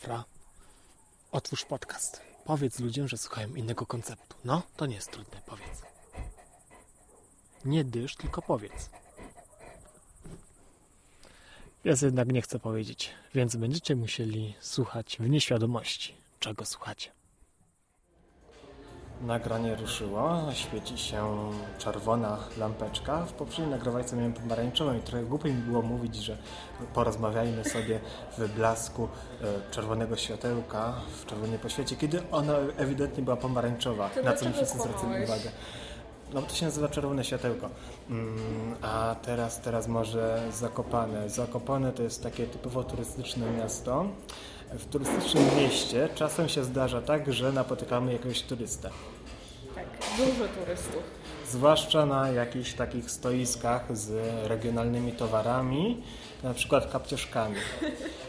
Afra, otwórz podcast. Powiedz ludziom, że słuchają innego konceptu. No, to nie jest trudne, powiedz. Nie dysz, tylko powiedz. Ja jednak nie chcę powiedzieć, więc będziecie musieli słuchać w nieświadomości, czego słuchacie. Nagranie ruszyło, świeci się czerwona lampeczka. W poprzedniej nagrywajce miałem pomarańczową i trochę głupio mi było mówić, że porozmawiajmy sobie w blasku e, czerwonego światełka, w czerwonej poświecie, kiedy ona ewidentnie była pomarańczowa, To na co mi wszyscy zwracali uwagę. No to się nazywa czerwone światełko. Mm, a teraz, teraz może Zakopane. Zakopane to jest takie typowo turystyczne miasto. W turystycznym mieście czasem się zdarza tak, że napotykamy jakiegoś turystę. Tak, dużo turystów. Zwłaszcza na jakichś takich stoiskach z regionalnymi towarami, na przykład kapciuszkami.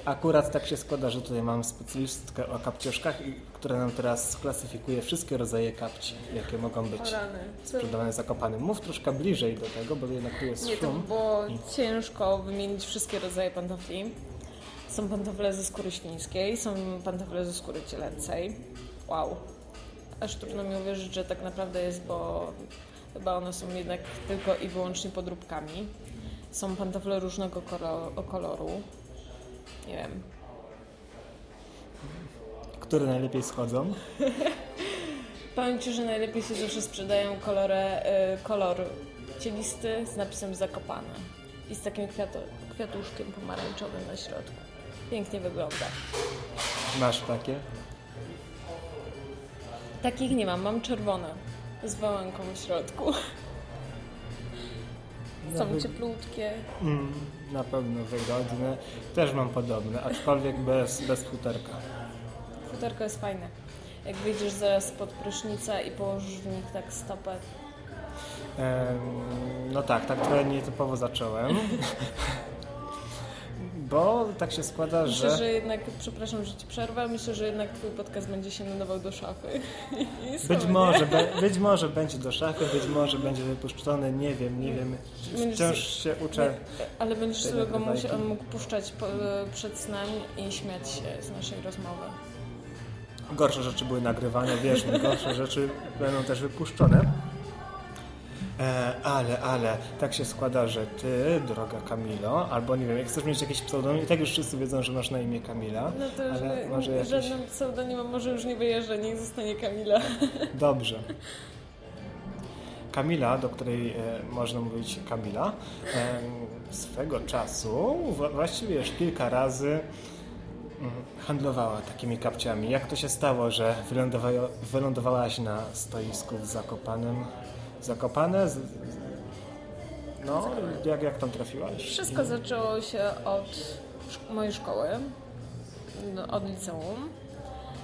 Akurat tak się składa, że tutaj mam specjalistkę o kapciuszkach, i- która nam teraz sklasyfikuje wszystkie rodzaje kapci, jakie mogą być O rany. Co? sprzedawane zakopanym. Mów troszkę bliżej do tego, bo jednak tu jest Nie, to szum. było ciężko wymienić wszystkie rodzaje pantofli. Są pantofle ze skóry świńskiej, są pantofle ze skóry cielęcej. Wow. Aż trudno mi uwierzyć, że tak naprawdę jest, bo chyba one są jednak tylko i wyłącznie podróbkami. Są pantofle różnego kolo- koloru. Nie wiem. Które najlepiej schodzą. Powiem Ci, że najlepiej się zawsze sprzedają kolorę, y, kolor cielisty z napisem Zakopane i z takim kwiatu, kwiatuszkiem pomarańczowym na środku. Pięknie wygląda. Masz takie? Takich nie mam, mam czerwone z wałęką w środku. Są Nawet- cieplutkie. Mm, na pewno wygodne. Też mam podobne, aczkolwiek bez, bez futerka. Futerko jest fajne. Jak wyjdziesz zaraz spod prysznica i położysz w nich tak stopę. Em, No tak, tak trochę nietypowo zacząłem. Bo tak się składa, Myślę, że... że jednak, przepraszam, że Ci przerwę, myślę, że jednak Twój podcast będzie się nadawał do szafy. Być może, be, być może będzie do szachy, być może będzie wypuszczony, nie wiem, nie wiem. Będziesz Wciąż się uczę. Ale będziesz sobie go musiał, mógł puszczać po, przed snem i śmiać się z naszej rozmowy. Gorsze rzeczy były nagrywane, wierz mi, gorsze rzeczy będą też wypuszczone. E, ale, ale, tak się składa, że ty, droga Kamilo, albo nie wiem, jak chcesz mieć jakiś pseudonim, i tak już wszyscy wiedzą, że masz na imię Kamila, No to ale że może jakiś... żadnym pseudonimem może już nie wyjeżdża, niech zostanie Kamila. Dobrze. Kamila, do której e, można mówić Kamila, e, swego czasu, właściwie już kilka razy mm, handlowała takimi kapciami. Jak to się stało, że wylądowa- wylądowałaś na stoisku w Zakopanem? Zakopane? Z, no, jak, jak tam trafiłaś? Wszystko zaczęło się od mojej szkoły, no, od liceum,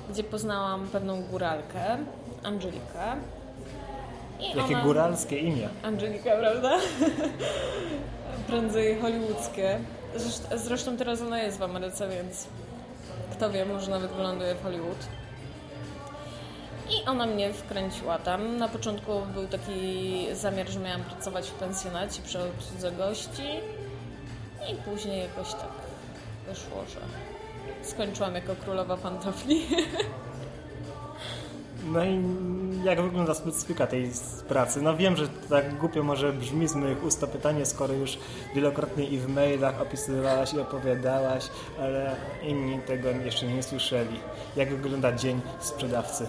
gdzie poznałam pewną góralkę, Angelikę. I Jakie ona... góralskie imię. Angelika, prawda? Prędzej hollywoodzkie. Zresztą, zresztą teraz ona jest w Ameryce, więc kto wie, może nawet wyląduje w Hollywood. I ona mnie wkręciła tam. Na początku był taki zamiar, że miałam pracować w pensjonacie przy obsłudze gości. I później jakoś tak wyszło, że skończyłam jako królowa pantofli. No i jak wygląda specyfika tej pracy? No wiem, że tak głupio może brzmi z moich ust to pytanie, skoro już wielokrotnie i w mailach opisywałaś i opowiadałaś, ale inni tego jeszcze nie słyszeli. Jak wygląda dzień sprzedawcy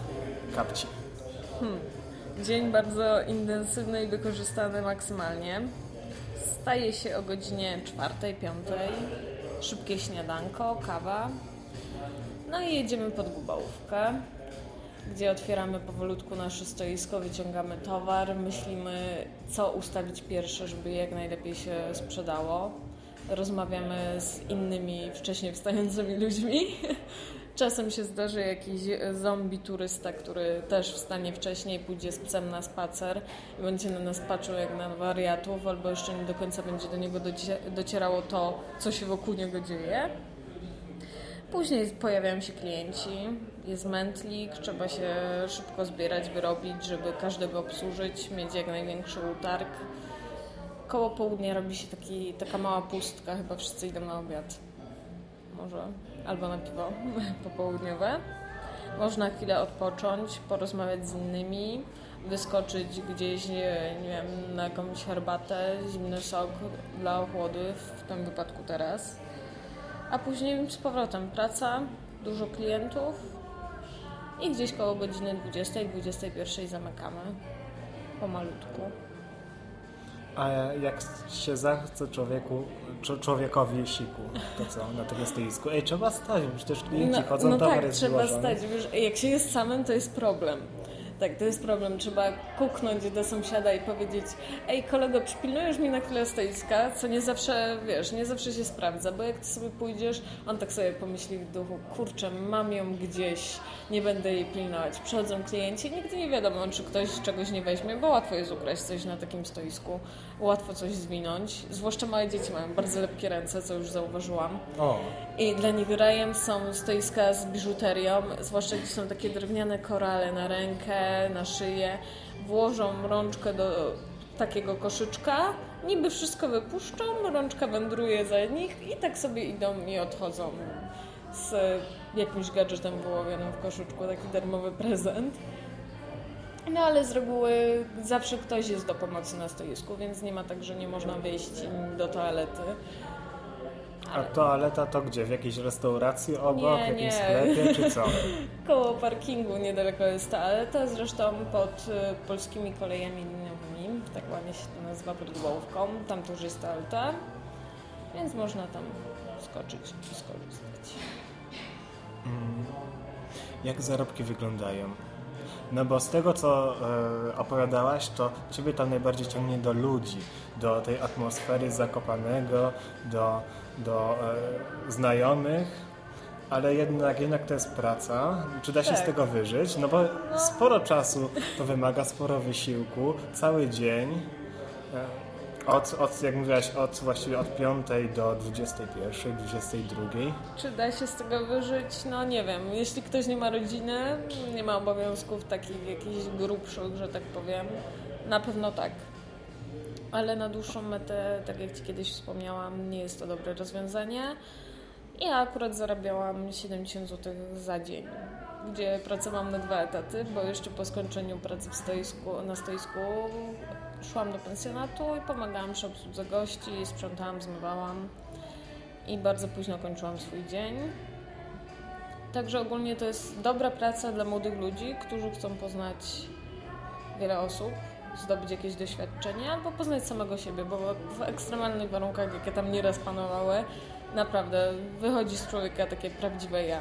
kapci? Dzień bardzo intensywny i wykorzystany maksymalnie. Staje się o godzinie 4-5. Szybkie śniadanko, kawa. No i jedziemy pod Gubałówkę, gdzie otwieramy powolutku nasze stoisko, wyciągamy towar, myślimy co ustawić pierwsze, żeby jak najlepiej się sprzedało. Rozmawiamy z innymi wcześniej wstającymi ludźmi. Czasem się zdarzy jakiś zombie turysta, który też wstanie wcześniej, pójdzie z psem na spacer i będzie na nas patrzył jak na wariatów, albo jeszcze nie do końca będzie do niego docie- docierało to, co się wokół niego dzieje. Później pojawiają się klienci, jest mętlik, trzeba się szybko zbierać, wyrobić, żeby każdego obsłużyć, mieć jak największy utarg. Koło południa robi się taki, taka mała pustka, chyba wszyscy idą na obiad. Może. Albo na piwo popołudniowe. Można chwilę odpocząć, porozmawiać z innymi, wyskoczyć gdzieś, nie, wiem, na jakąś herbatę, zimny sok dla ochłody, w tym wypadku teraz. A później z powrotem praca, dużo klientów i gdzieś koło godziny 20-21 zamykamy pomalutku. A jak się zachce człowieku, człowiekowi siku, to co na tego stoisku? Ej, trzeba stać, bo przecież klienci no, chodzą, no towar tak, jest trzeba złożony. stać. Wiesz, jak się jest samym, to jest problem. Tak, to jest problem. Trzeba kuknąć do sąsiada i powiedzieć ej kolego, przypilnujesz mi na chwilę stoiska, co nie zawsze, wiesz, nie zawsze się sprawdza, bo jak ty sobie pójdziesz, on tak sobie pomyśli w duchu, kurczę, mam ją gdzieś, nie będę jej pilnować. Przychodzą klienci, nigdy nie wiadomo, czy ktoś czegoś nie weźmie, bo łatwo jest ukraść coś na takim stoisku, łatwo coś zwinąć, zwłaszcza małe dzieci mają bardzo lepkie ręce, co już zauważyłam. O. I dla nich rajem są stoiska z biżuterią, zwłaszcza gdzie są takie drewniane korale na rękę, na szyję. Włożą rączkę do takiego koszyczka, niby wszystko wypuszczą, rączka wędruje za nich i tak sobie idą i odchodzą z jakimś gadżetem wyłowionym w koszyczku, taki darmowy prezent. No ale z reguły zawsze ktoś jest do pomocy na stoisku, więc nie ma tak, że nie można wyjść do toalety. A toaleta to gdzie? W jakiejś restauracji obok, nie, w jakimś sklepie, czy co? Koło parkingu niedaleko jest toaleta, zresztą pod y, polskimi kolejami liniowymi, tak ładnie się to nazywa pod głowką. Tam też jest toaleta, więc można tam skoczyć i skorzystać. Mm. Jak zarobki wyglądają? No bo z tego, co e, opowiadałaś, to Ciebie tam najbardziej ciągnie do ludzi, do tej atmosfery Zakopanego, do, do e, znajomych, ale jednak, jednak to jest praca. Czy da się Tak. z tego wyżyć? No bo sporo czasu to wymaga, sporo wysiłku, cały dzień. E, od, od, jak mówiłaś, od właściwie od 5 do 21, 22. Czy da się z tego wyżyć? No nie wiem. Jeśli ktoś nie ma rodziny, nie ma obowiązków takich jakichś grubszych, że tak powiem, na pewno tak. Ale na dłuższą metę, tak jak Ci kiedyś wspomniałam, nie jest to dobre rozwiązanie. Ja akurat zarabiałam 70 zł za dzień, gdzie pracowałam na dwa etaty, bo jeszcze po skończeniu pracy w stoisku, na stoisku szłam do pensjonatu i pomagałam przy obsłudze gości, sprzątałam, zmywałam i bardzo późno kończyłam swój dzień. Także ogólnie to jest dobra praca dla młodych ludzi, którzy chcą poznać wiele osób, zdobyć jakieś doświadczenie albo poznać samego siebie, bo w ekstremalnych warunkach, jakie tam nieraz panowały, naprawdę wychodzi z człowieka takie prawdziwe ja.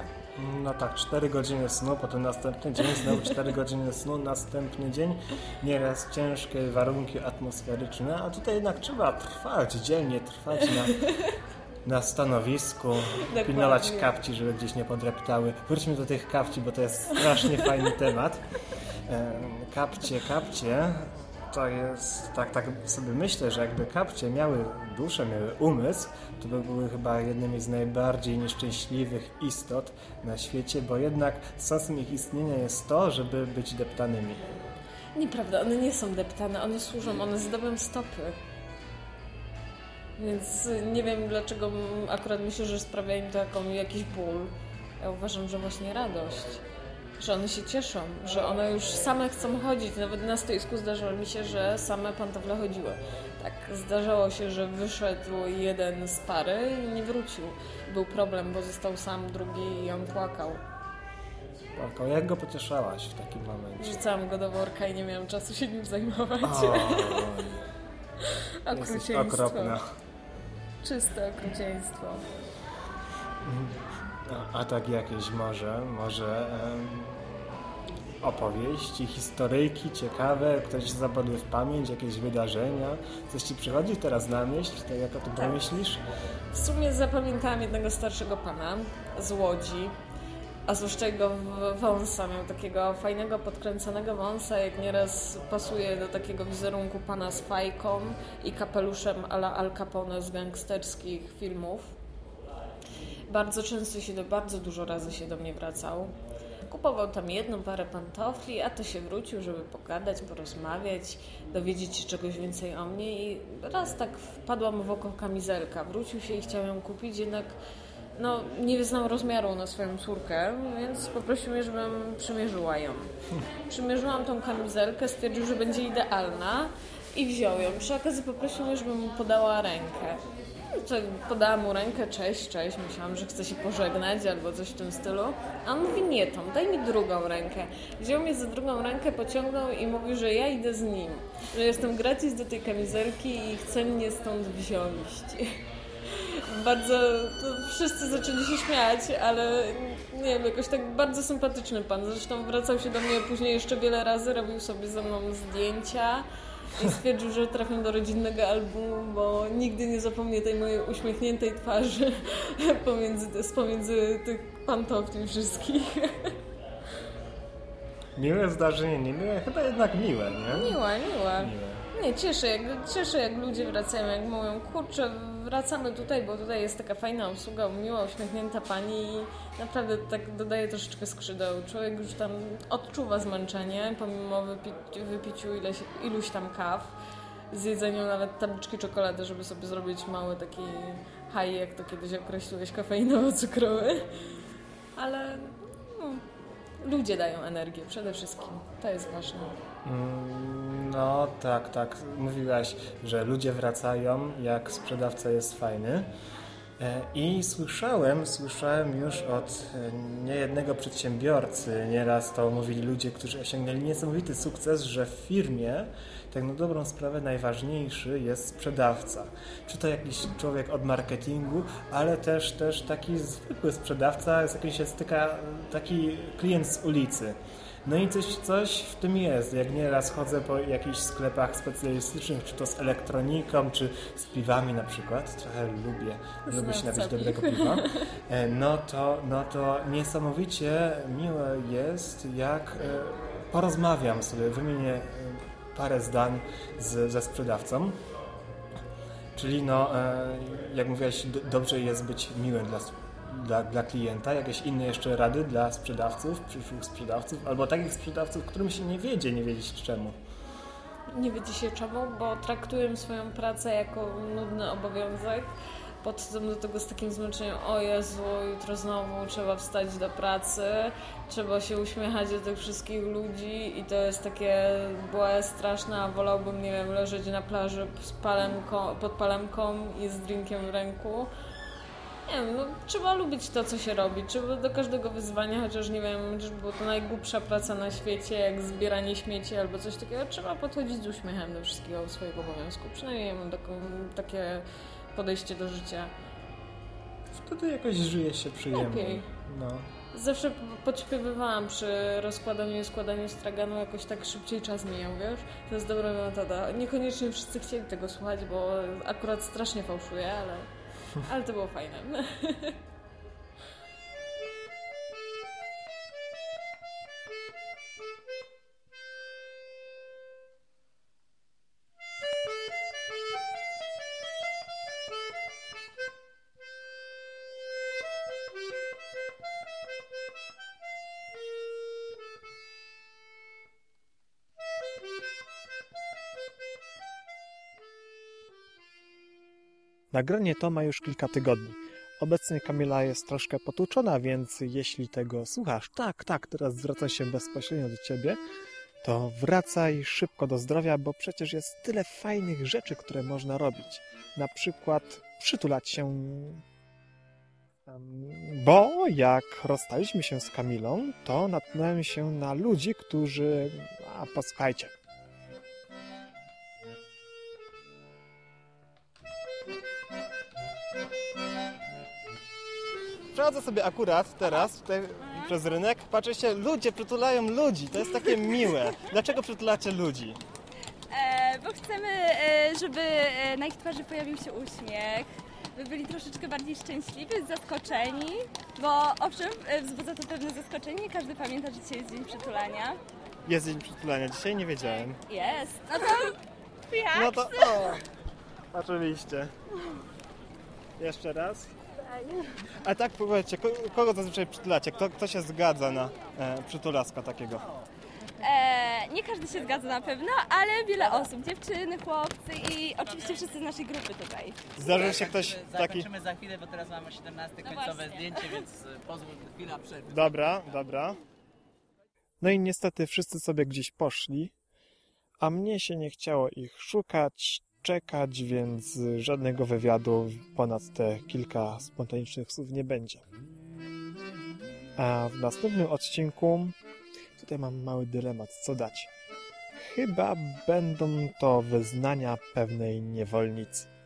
No tak, 4 godziny snu, potem następny dzień, znowu 4 godziny snu, następny dzień. Nieraz ciężkie warunki atmosferyczne, a tutaj jednak trzeba trwać, dzielnie trwać na, na stanowisku, pilnować kapci, żeby gdzieś nie podreptały. Wróćmy do tych kapci, bo to jest strasznie fajny temat. E, Kapcie, kapcie, jest, tak, tak sobie myślę, że jakby kapcie miały duszę, miały umysł, to by były chyba jednymi z najbardziej nieszczęśliwych istot na świecie, bo jednak sensem ich istnienia jest to, żeby być deptanymi. Nieprawda, one nie są deptane, one służą, one zdobią stopy. Więc nie wiem dlaczego akurat myślę, że sprawia im to jakiś ból. Ja uważam, że właśnie radość. Że one się cieszą, że one już same chcą chodzić. Nawet na stoisku zdarzało mi się, że same pantofle chodziły. Tak, zdarzało się, że wyszedł jeden z pary i nie wrócił. Był problem, bo został sam drugi i on płakał. Płakał. Jak go pocieszałaś w takim momencie? Wrzucałam go do worka i nie miałam czasu się nim zajmować. Okrucieństwo. okropna. Czyste okrucieństwo. A, a tak jakieś może, może opowieści, historyjki ciekawe, ktoś zapadły w pamięć, jakieś wydarzenia. Coś Ci przychodzi teraz na myśl, tak jak o tym Tak. pomyślisz? W sumie zapamiętałam jednego starszego pana z Łodzi, a zwłaszcza jego wąsa. Miał takiego fajnego, podkręconego wąsa, jak nieraz pasuje do takiego wizerunku pana z fajką i kapeluszem a la Al Capone z gangsterskich filmów. Bardzo często się do, bardzo dużo razy się do mnie wracał. Kupował tam jedną parę pantofli, a to się wrócił, żeby pogadać, porozmawiać, dowiedzieć się czegoś więcej o mnie i raz tak wpadła mu w oko kamizelka. Wrócił się i chciał ją kupić, jednak no, nie znam rozmiaru na swoją córkę, więc poprosił mnie, żebym przymierzyła ją. Przymierzyłam tą kamizelkę, stwierdził, że będzie idealna i wziął ją. Przy okazji poprosił mnie, żebym mu podała rękę. Podałam mu rękę, cześć, cześć, myślałam, że chce się pożegnać albo coś w tym stylu. A on mówi, nie Tom, daj mi drugą rękę. Wziął mnie za drugą rękę, pociągnął i mówi, że ja idę z nim. Że jestem gratis do tej kamizelki i chce mnie stąd wziąć. Bardzo, wszyscy zaczęli się śmiać, ale nie wiem, jakoś tak bardzo sympatyczny pan. Zresztą wracał się do mnie później jeszcze wiele razy, robił sobie ze mną zdjęcia i stwierdził, że trafię do rodzinnego albumu, bo nigdy nie zapomnę tej mojej uśmiechniętej twarzy pomiędzy, z pomiędzy tych pantofli wszystkich. Miłe zdarzenie, nie miłe, chyba jednak miłe, nie? Miłe, miłe. Miłe. Nie, cieszę, jak, cieszę jak ludzie wracają, jak mówią, kurczę, wracamy tutaj, bo tutaj jest taka fajna obsługa, miła, uśmiechnięta pani i naprawdę tak dodaje troszeczkę skrzydeł. Człowiek już tam odczuwa zmęczenie, pomimo wypi- wypiciu ileś, iluś tam kaw, zjedzeniu nawet tabliczki czekolady, żeby sobie zrobić mały taki high, jak to kiedyś określiłeś, kofeinowo-cukrowy. Ale no, ludzie dają energię przede wszystkim. To jest ważne. Mm, No tak, tak. Mówiłaś, że ludzie wracają, jak sprzedawca jest fajny. E, I słyszałem, słyszałem już od e, niejednego przedsiębiorcy, nieraz to mówili ludzie, którzy osiągnęli niesamowity sukces, że w firmie, tak na dobrą sprawę, najważniejszy jest sprzedawca. Czy to jakiś człowiek od marketingu, ale też, też taki zwykły sprzedawca, z jakim się styka taki klient z ulicy. No i coś, coś w tym jest. Jak nieraz chodzę po jakichś sklepach specjalistycznych, czy to z elektroniką, czy z piwami na przykład, trochę lubię, lubię się napić dobrego piwa, e, no to, no to niesamowicie miłe jest, jak e, porozmawiam sobie, wymienię e, parę zdań z, ze sprzedawcą. Czyli no, jak mówiłaś, do, dobrze jest być miłym dla, dla, dla klienta. Jakieś inne jeszcze rady dla sprzedawców, przyszłych sprzedawców, albo takich sprzedawców, którym się nie wiedzie, nie wiedzieć czemu. Nie wiecie się czemu, bo traktuję swoją pracę jako nudny obowiązek. Podchodzę do tego z takim zmęczeniem, o Jezu, jutro znowu trzeba wstać do pracy, trzeba się uśmiechać do tych wszystkich ludzi i to jest takie błe, straszne, a wolałbym, nie wiem, leżeć na plaży z palemką, pod palemką i z drinkiem w ręku. Nie wiem, no, trzeba lubić to, co się robi. Trzeba do każdego wyzwania, chociaż nie wiem, czy było to najgłupsza praca na świecie, jak zbieranie śmieci albo coś takiego, trzeba podchodzić z uśmiechem do wszystkiego swojego obowiązku. Przynajmniej mam takie podejście do życia. Wtedy jakoś żyje się przyjemnie. Lepiej. No. Zawsze podśpiewywałam przy rozkładaniu i składaniu straganu, jakoś tak szybciej czas mijał, wiesz? To jest dobra metoda. Niekoniecznie wszyscy chcieli tego słuchać, bo akurat strasznie fałszuje, ale, ale to było fajne. Nagranie to ma już kilka tygodni. Obecnie Kamila jest troszkę potłuczona, więc jeśli tego słuchasz, tak, tak, teraz zwracam się bezpośrednio do ciebie, to wracaj szybko do zdrowia, bo przecież jest tyle fajnych rzeczy, które można robić. Na przykład przytulać się. Bo jak rozstaliśmy się z Kamilą, to natknąłem się na ludzi, którzy. A posłuchajcie. Przechodzę sobie akurat teraz tutaj przez rynek, patrzę się, ludzie przytulają ludzi, to jest takie miłe. Dlaczego przytulacie ludzi? E, bo chcemy, e, żeby e, na ich twarzy pojawił się uśmiech, by byli troszeczkę bardziej szczęśliwi, zaskoczeni, bo owszem, e, wzbudza to pewne zaskoczenie, nie każdy pamięta, że dzisiaj jest dzień przytulania. Jest dzień przytulania, dzisiaj nie wiedziałem. Jest, no to jak? No to o, oczywiście. Jeszcze raz. A tak powiedzcie, ko- kogo zazwyczaj przytulacie? Kto, kto się zgadza na e, przytulaska takiego? E, nie każdy się zgadza na pewno, ale wiele osób, dziewczyny, chłopcy i oczywiście wszyscy z naszej grupy tutaj. Zdarzył się ktoś taki... Zakończymy za chwilę, bo teraz mamy 17 No końcowe właśnie. zdjęcie, więc y, pozwól chwila przerwy. Dobra, dobra. No i niestety wszyscy sobie gdzieś poszli, a mnie się nie chciało ich szukać, czekać, więc żadnego wywiadu ponad te kilka spontanicznych słów nie będzie. A w następnym odcinku tutaj mam mały dylemat, co dać. Chyba będą to wyznania pewnej niewolnicy.